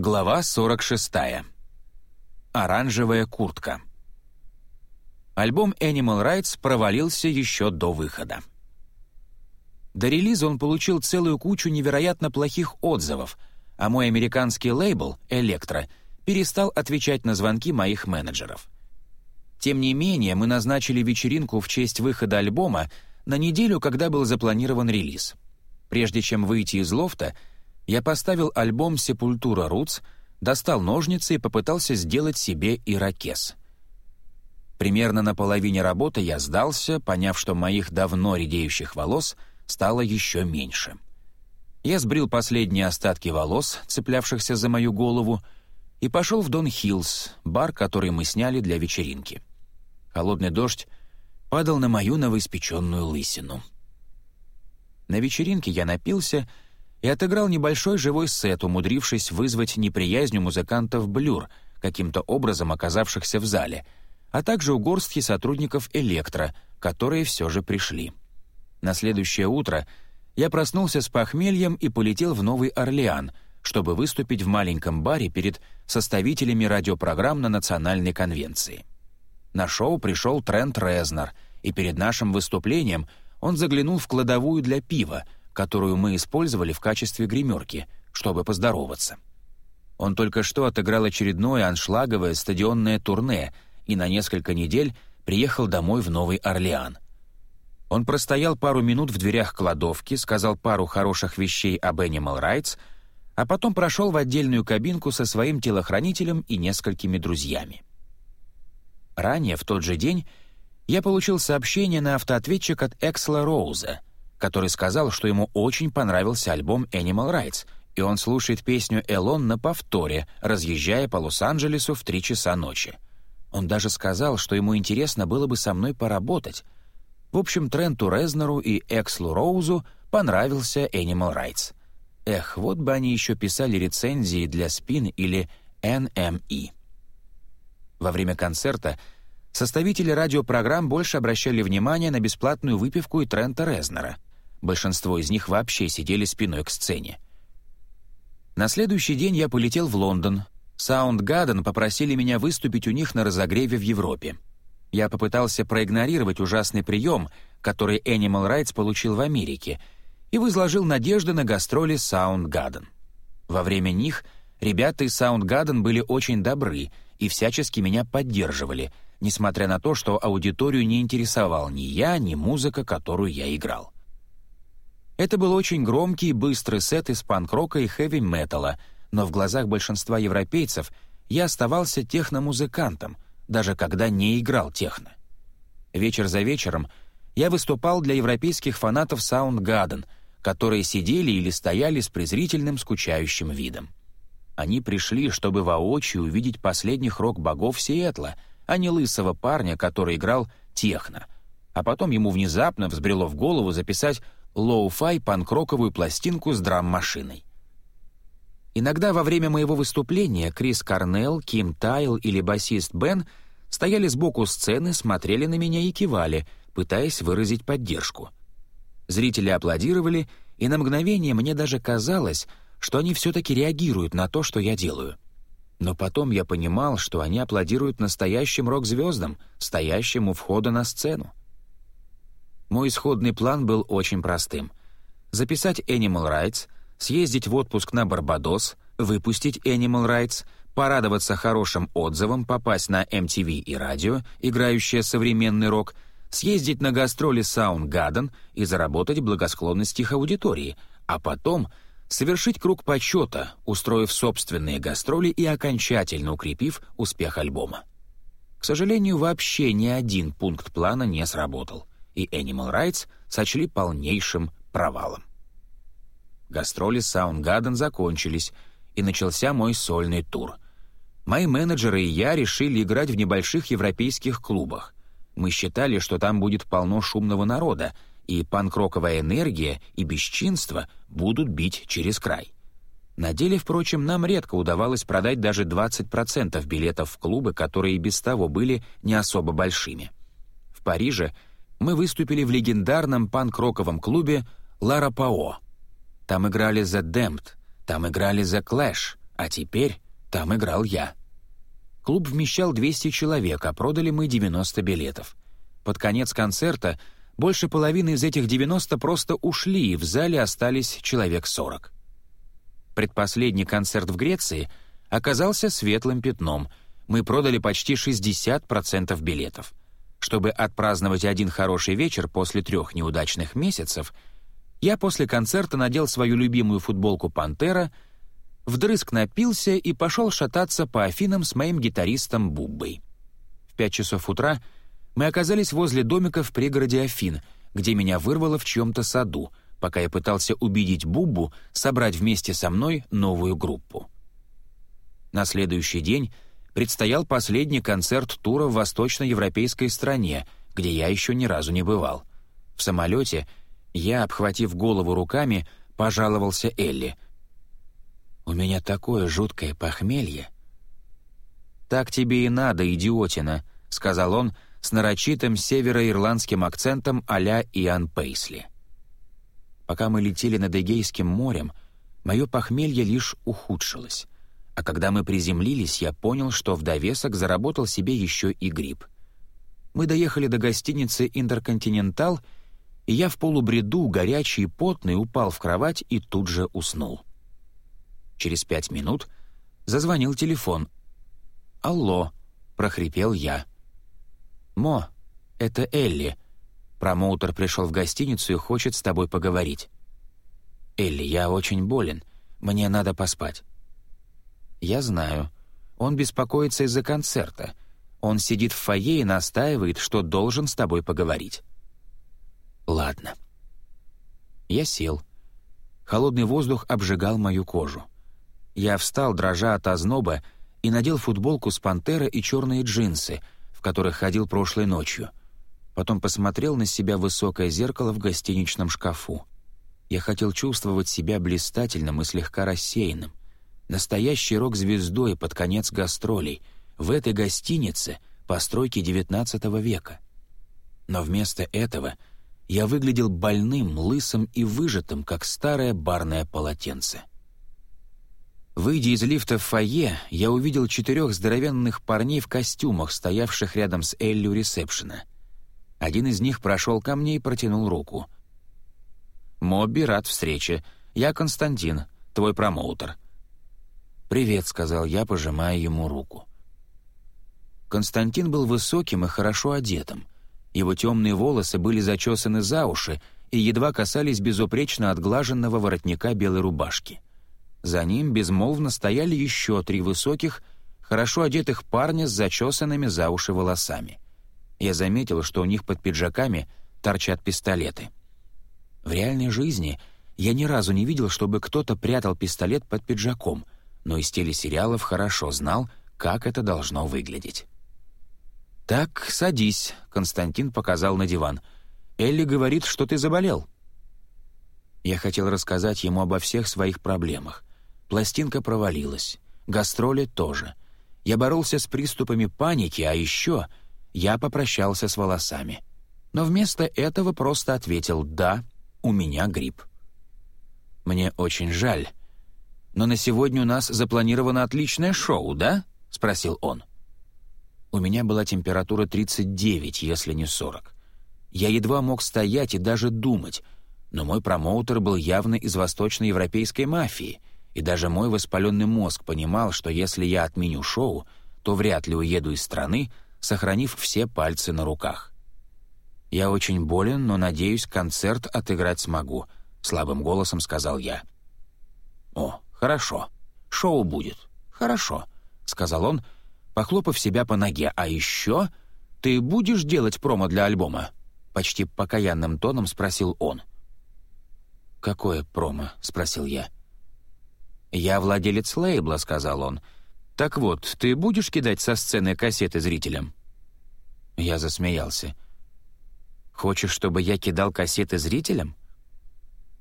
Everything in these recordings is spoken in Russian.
Глава 46. Оранжевая куртка. Альбом Animal Rights провалился еще до выхода. До релиза он получил целую кучу невероятно плохих отзывов, а мой американский лейбл «Электро» перестал отвечать на звонки моих менеджеров. Тем не менее, мы назначили вечеринку в честь выхода альбома на неделю, когда был запланирован релиз. Прежде чем выйти из лофта, я поставил альбом «Сепультура Roots», достал ножницы и попытался сделать себе ирокез — Примерно на половине работы я сдался, поняв, что моих давно редеющих волос стало еще меньше. Я сбрил последние остатки волос, цеплявшихся за мою голову, и пошел в Дон Хиллз, бар, который мы сняли для вечеринки. Холодный дождь падал на мою новоиспеченную лысину. На вечеринке я напился отыграл небольшой живой сет, умудрившись вызвать неприязнь у музыкантов «Блюр», каким-то образом оказавшихся в зале — а также у горстки сотрудников «Электро», которые все же пришли. На следующее утро я проснулся с похмельем и полетел в Новый Орлеан, чтобы выступить в маленьком баре перед составителями радиопрограмм на национальной конвенции. На шоу пришел Трент Резнер, и перед нашим выступлением он заглянул в кладовую для пива, которую мы использовали в качестве гримерки, чтобы поздороваться. Он только что отыграл очередное аншлаговое стадионное турне — и на несколько недель приехал домой в Новый Орлеан. Он простоял пару минут в дверях кладовки, сказал пару хороших вещей об Animal Rights, а потом прошел в отдельную кабинку со своим телохранителем и несколькими друзьями. Ранее, в тот же день, я получил сообщение на автоответчик от Эксла Роуза, который сказал, что ему очень понравился альбом Animal Rights, и он слушает песню «Элон» на повторе, разъезжая по Лос-Анджелесу в три часа ночи. Он даже сказал, что ему интересно было бы со мной поработать. В общем, Тренту Резнеру и Экслу Роузу понравился Animal Rights. Эх, вот бы они еще писали рецензии для Spin или NME. Во время концерта составители радиопрограмм больше обращали внимание на бесплатную выпивку и Трента Резнера. Большинство из них вообще сидели спиной к сцене. На следующий день я полетел в Лондон, Soundgarden попросили меня выступить у них на разогреве в Европе. Я попытался проигнорировать ужасный прием, который Animal Rights получил в Америке, и возложил надежды на гастроли Soundgarden. Во время них ребята из Soundgarden были очень добры и всячески меня поддерживали, несмотря на то, что аудиторию не интересовал ни я, ни музыка, которую я играл. Это был очень громкий и быстрый сет из панк-рока и хэви-металла — но в глазах большинства европейцев я оставался техномузыкантом, даже когда не играл техно. Вечер за вечером я выступал для европейских фанатов Soundgarden, которые сидели или стояли с презрительным скучающим видом. Они пришли, чтобы воочию увидеть последних рок-богов Сиэтла, а не лысого парня, который играл техно. А потом ему внезапно взбрело в голову записать лоу-фай панк-роковую пластинку с драм-машиной. Иногда во время моего выступления Крис Корнелл, Ким Тайил или басист Бен стояли сбоку сцены, смотрели на меня и кивали, пытаясь выразить поддержку. Зрители аплодировали, и на мгновение мне даже казалось, что они все-таки реагируют на то, что я делаю. Но потом я понимал, что они аплодируют настоящим рок-звездам, стоящим у входа на сцену. Мой исходный план был очень простым — записать Animal Rights — съездить в отпуск на Барбадос, выпустить Animal Rights, порадоваться хорошим отзывам, попасть на MTV и радио, играющее современный рок, съездить на гастроли Soundgarden и заработать благосклонность их аудитории, а потом совершить круг почета, устроив собственные гастроли и окончательно укрепив успех альбома. К сожалению, вообще ни один пункт плана не сработал, и Animal Rights сочли полнейшим провалом. Гастроли Soundgarden закончились, и начался мой сольный тур. Мои менеджеры и я решили играть в небольших европейских клубах. Мы считали, что там будет полно шумного народа, и панкроковая энергия и бесчинство будут бить через край. На деле, впрочем, нам редко удавалось продать даже 20% билетов в клубы, которые и без того были не особо большими. В Париже мы выступили в легендарном панк-роковом клубе «Лара Пао», там играли The Damned, там играли The Clash, А теперь там играл я. Клуб вмещал 200 человек, а продали мы 90 билетов. Под конец концерта больше половины из этих 90 просто ушли, и в зале остались человек 40. Предпоследний концерт в Греции оказался светлым пятном. Мы продали почти 60% билетов. Чтобы отпраздновать один хороший вечер после трех неудачных месяцев, я после концерта надел свою любимую футболку «Пантера», вдрызг напился и пошел шататься по Афинам с моим гитаристом Буббой. В пять часов утра мы оказались возле домика в пригороде Афин, где меня вырвало в чьем-то саду — пока я пытался убедить Буббу собрать вместе со мной новую группу. На следующий день предстоял последний концерт тура в восточноевропейской стране, где я еще ни разу не бывал. В самолете я, обхватив голову руками, пожаловался Элли. «У меня такое жуткое похмелье». «Так тебе и надо, идиотина», — сказал он с нарочитым североирландским акцентом а-ля Иоанн Пейсли. Пока мы летели над Эгейским морем, мое похмелье лишь ухудшилось. А когда мы приземлились, я понял, что в довесок заработал себе еще и грипп. Мы доехали до гостиницы «Интерконтинентал», и я в полубреду, горячий и потный, упал в кровать и тут же уснул. Через пять минут зазвонил телефон. «Алло», — прохрипел я. «Мо, это Элли», Промоутер пришел в гостиницу и хочет с тобой поговорить. Элли, я очень болен. Мне надо поспать. Я знаю. Он беспокоится из-за концерта. Он сидит в фойе и настаивает, что должен с тобой поговорить. Ладно. Я сел. Холодный воздух обжигал мою кожу. Я встал, дрожа от озноба, и надел футболку с пантера и черные джинсы, в которых ходил прошлой ночью — Потом посмотрел на себя в высокое зеркало в гостиничном шкафу. Я хотел чувствовать себя блистательным и слегка рассеянным. Настоящей рок-звездой под конец гастролей в этой гостинице постройки XIX века. Но вместо этого я выглядел больным, лысым и выжатым, как старое барное полотенце. Выйдя из лифта в фойе, я увидел четырех здоровенных парней в костюмах, стоявших рядом с Элли ресепшена — один из них прошел ко мне и протянул руку. «Мобби, рад встрече. Я Константин, твой промоутер». «Привет», — сказал я, пожимая ему руку. Константин был высоким и хорошо одетым. Его темные волосы были зачесаны за уши и едва касались безупречно отглаженного воротника белой рубашки. За ним безмолвно стояли еще три высоких, хорошо одетых парня с зачесанными за уши волосами — я заметил, что у них под пиджаками торчат пистолеты. В реальной жизни я ни разу не видел, чтобы кто-то прятал пистолет под пиджаком, но из телесериалов хорошо знал, как это должно выглядеть. «Так, садись», — Константин показал на диван. «Элли говорит, что ты заболел». Я хотел рассказать ему обо всех своих проблемах. Пластинка провалилась, гастроли тоже. Я боролся с приступами паники, а еще я попрощался с волосами. Но вместо этого просто ответил «Да, у меня грипп». «Мне очень жаль. Но на сегодня у нас запланировано отличное шоу, да?» — спросил он. У меня была температура 39, если не 40. Я едва мог стоять и даже думать, но мой промоутер был явно из восточноевропейской мафии, и даже мой воспаленный мозг понимал, что если я отменю шоу, то вряд ли уеду из страны, сохранив все пальцы на руках. «Я очень болен, но, надеюсь, концерт отыграть смогу», — слабым голосом сказал я. «О, хорошо. Шоу будет. Хорошо», — сказал он, похлопав себя по ноге. «А еще ты будешь делать промо для альбома?» Почти покаянным тоном спросил он. «Какое промо?» — спросил я. «Я владелец лейбла», — сказал он. «Так вот, ты будешь кидать со сцены кассеты зрителям?» Я засмеялся. «Хочешь, чтобы я кидал кассеты зрителям?»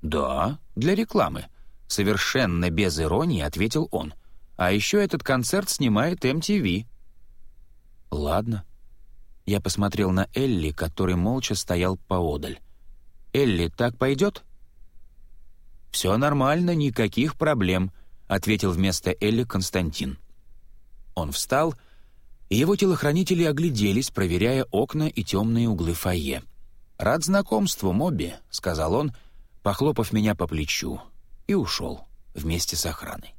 «Да, для рекламы», — совершенно без иронии ответил он. «А еще этот концерт снимает MTV». «Ладно». Я посмотрел на Элли, который молча стоял поодаль. «Элли, так пойдет?» «Все нормально, никаких проблем», — ответил вместо Элли Константин. Он встал, и его телохранители огляделись, проверяя окна и темные углы фойе. «Рад знакомству, Мобби», — сказал он, похлопав меня по плечу, и ушел вместе с охраной.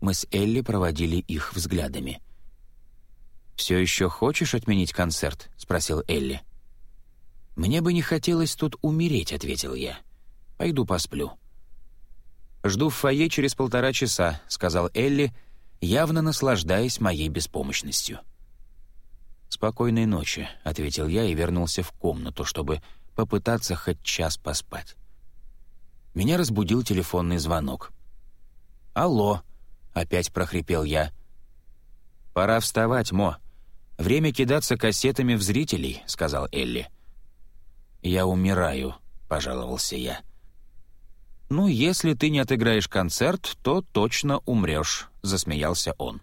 Мы с Элли проводили их взглядами. «Все еще хочешь отменить концерт?» — спросил Элли. «Мне бы не хотелось тут умереть», — ответил я. «Пойду посплю». «Жду в фойе через полтора часа», — сказал Элли, явно наслаждаясь моей беспомощностью. «Спокойной ночи», — ответил я и вернулся в комнату, чтобы попытаться хоть час поспать. Меня разбудил телефонный звонок. «Алло», — опять прохрипел я. «Пора вставать, Мо. Время кидаться кассетами в зрителей», — сказал Элли. «Я умираю», — пожаловался я. «Ну, если ты не отыграешь концерт, то точно умрешь», — засмеялся он.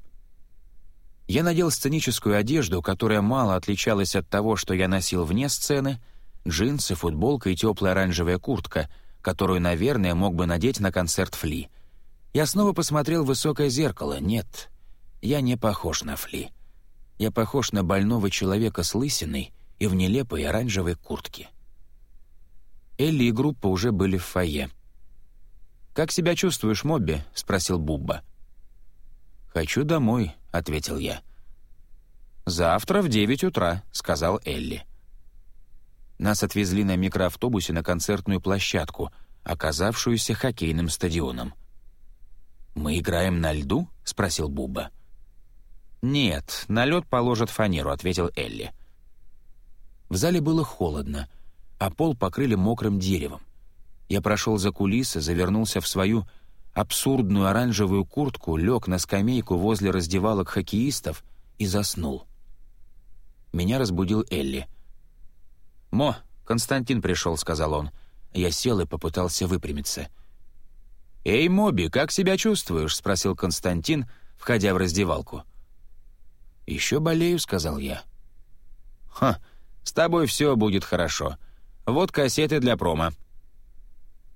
Я надел сценическую одежду, которая мало отличалась от того, что я носил вне сцены, джинсы, футболка и теплая оранжевая куртка, которую, наверное, мог бы надеть на концерт Фли. Я снова посмотрел в высокое зеркало. Нет, я не похож на Фли. Я похож на больного человека с лысиной и в нелепой оранжевой куртке. Элли и группа уже были в фойе. «Как себя чувствуешь, Мобби?» — спросил Бубба. «Хочу домой», — ответил я. «Завтра в девять утра», — сказал Элли. Нас отвезли на микроавтобусе на концертную площадку, оказавшуюся хоккейным стадионом. «Мы играем на льду?» — спросил Бубба. «Нет, на лед положат фанеру», — ответил Элли. В зале было холодно, а пол покрыли мокрым деревом. Я прошел за кулисы, завернулся в свою абсурдную оранжевую куртку, лег на скамейку возле раздевалок хоккеистов и заснул. Меня разбудил Элли. «Мо, Константин пришел», — сказал он. Я сел и попытался выпрямиться. «Эй, Моби, как себя чувствуешь?» — спросил Константин, входя в раздевалку. «Еще болею», — сказал я. «Ха, с тобой все будет хорошо. Вот кассеты для промо».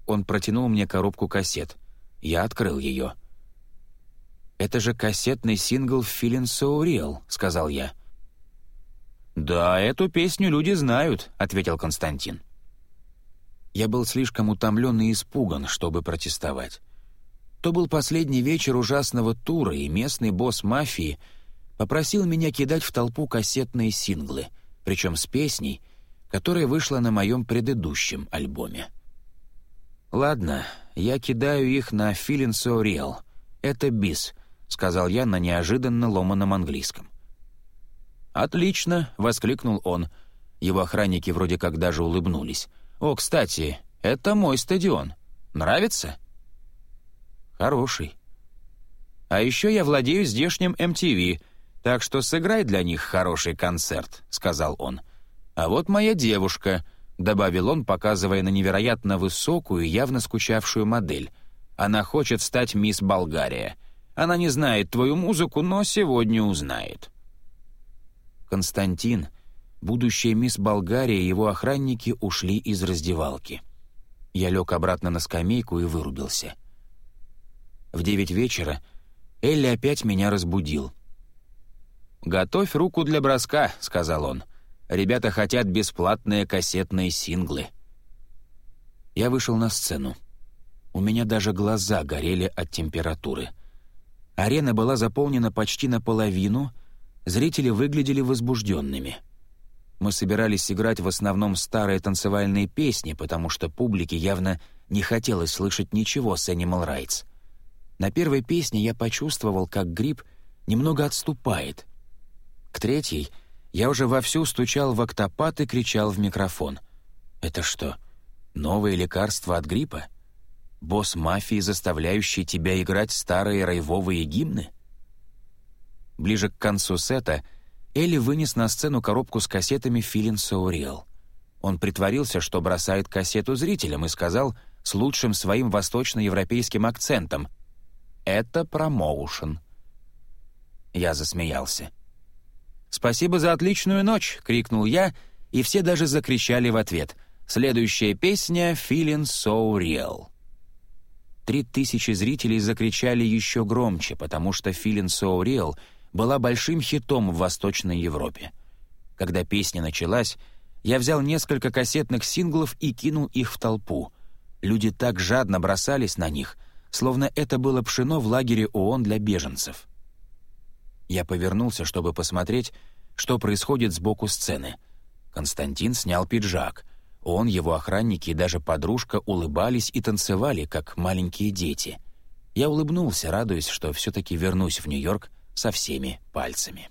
Он протянул мне коробку кассет. Я открыл ее. «Это же кассетный сингл «Feeling So Real», — сказал я. «Да, эту песню люди знают», — ответил Константин. Я был слишком утомлен и испуган, чтобы протестовать. То был последний вечер ужасного тура, и местный босс мафии попросил меня кидать в толпу кассетные синглы, причем с песней, которая вышла на моем предыдущем альбоме. «Ладно, я кидаю их на «Feeling so real». Это бис», — сказал я на неожиданно ломаном английском. «Отлично!» — воскликнул он. Его охранники вроде как даже улыбнулись. «О, кстати, это мой стадион. Нравится?» «Хороший». «А еще я владею здешним MTV, так что сыграй для них хороший концерт», — сказал он. «А вот моя девушка», добавил он, показывая на невероятно высокую, явно скучавшую модель. «Она хочет стать мисс Болгария. Она не знает твою музыку, но сегодня узнает». Константин, будущая мисс Болгария и его охранники ушли из раздевалки. Я лег обратно на скамейку и вырубился. В девять вечера Элли опять меня разбудил. «Готовь руку для броска», — сказал он. Ребята хотят бесплатные кассетные синглы. Я вышел на сцену. У меня даже глаза горели от температуры. Арена была заполнена почти наполовину, зрители выглядели возбужденными. Мы собирались играть в основном старые танцевальные песни, потому что публике явно не хотелось слышать ничего с Animal Rights. На первой песне я почувствовал, как грипп немного отступает. К третьей — я уже вовсю стучал в октопад и кричал в микрофон. «Это что, новое лекарство от гриппа? Босс мафии, заставляющий тебя играть старые райвовые гимны?» Ближе к концу сета Элли вынес на сцену коробку с кассетами «Feeling So Real». Он притворился, что бросает кассету зрителям и сказал с лучшим своим восточноевропейским акцентом «Это промоушен». Я засмеялся. «Спасибо за отличную ночь!» — крикнул я, и все даже закричали в ответ. Следующая песня «Feeling so real». Три тысячи зрителей закричали еще громче, потому что «Feeling So Real» была большим хитом в Восточной Европе. Когда песня началась, я взял несколько кассетных синглов и кинул их в толпу. Люди так жадно бросались на них, словно это было пшено в лагере ООН для беженцев. Я повернулся, чтобы посмотреть, что происходит сбоку сцены. Константин снял пиджак. Он, его охранники и даже подружка улыбались и танцевали, как маленькие дети. Я улыбнулся, радуясь, что все-таки вернусь в Нью-Йорк со всеми пальцами.